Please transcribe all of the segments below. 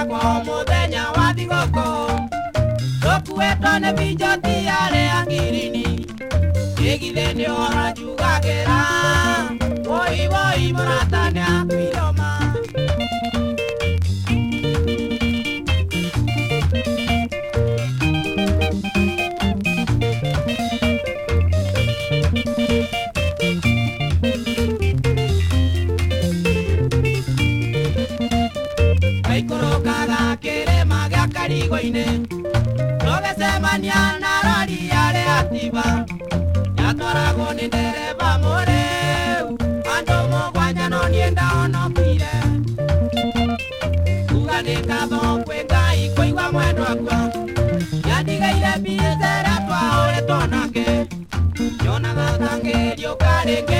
yakwa muthenya wa thigũkũ tũkuĩtwo nĩ minjo tiarĩ akirini gĩgithĩ nĩ ũhoro njugagĩra woi woi mũrata nĩaku carigoine no vese mañana rariare activa ya toragoni dereva moreu ando moguaña no nienda o no pire uganetado cuengai coigua mueno aqua ya digaire bisera tuaore tonake yo nagatangerio carenge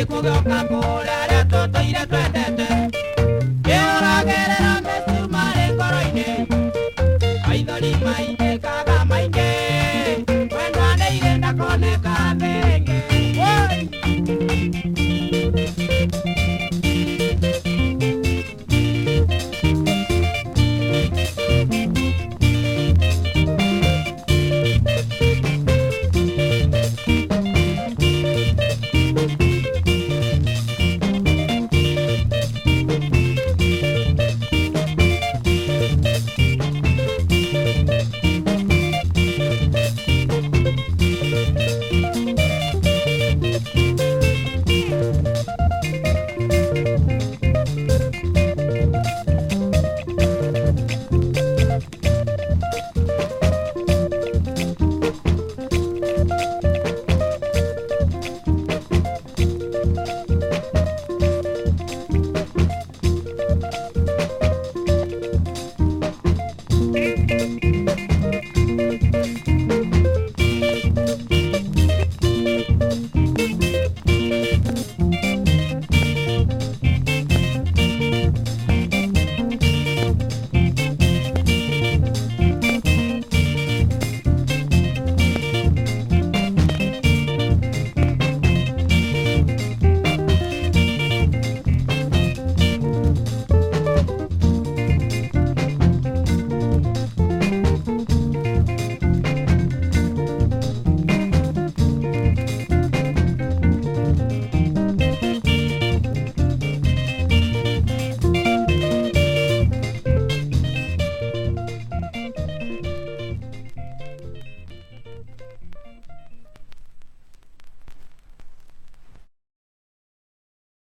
ekugoka kurara tutũire twendete kĩũrogere na micuma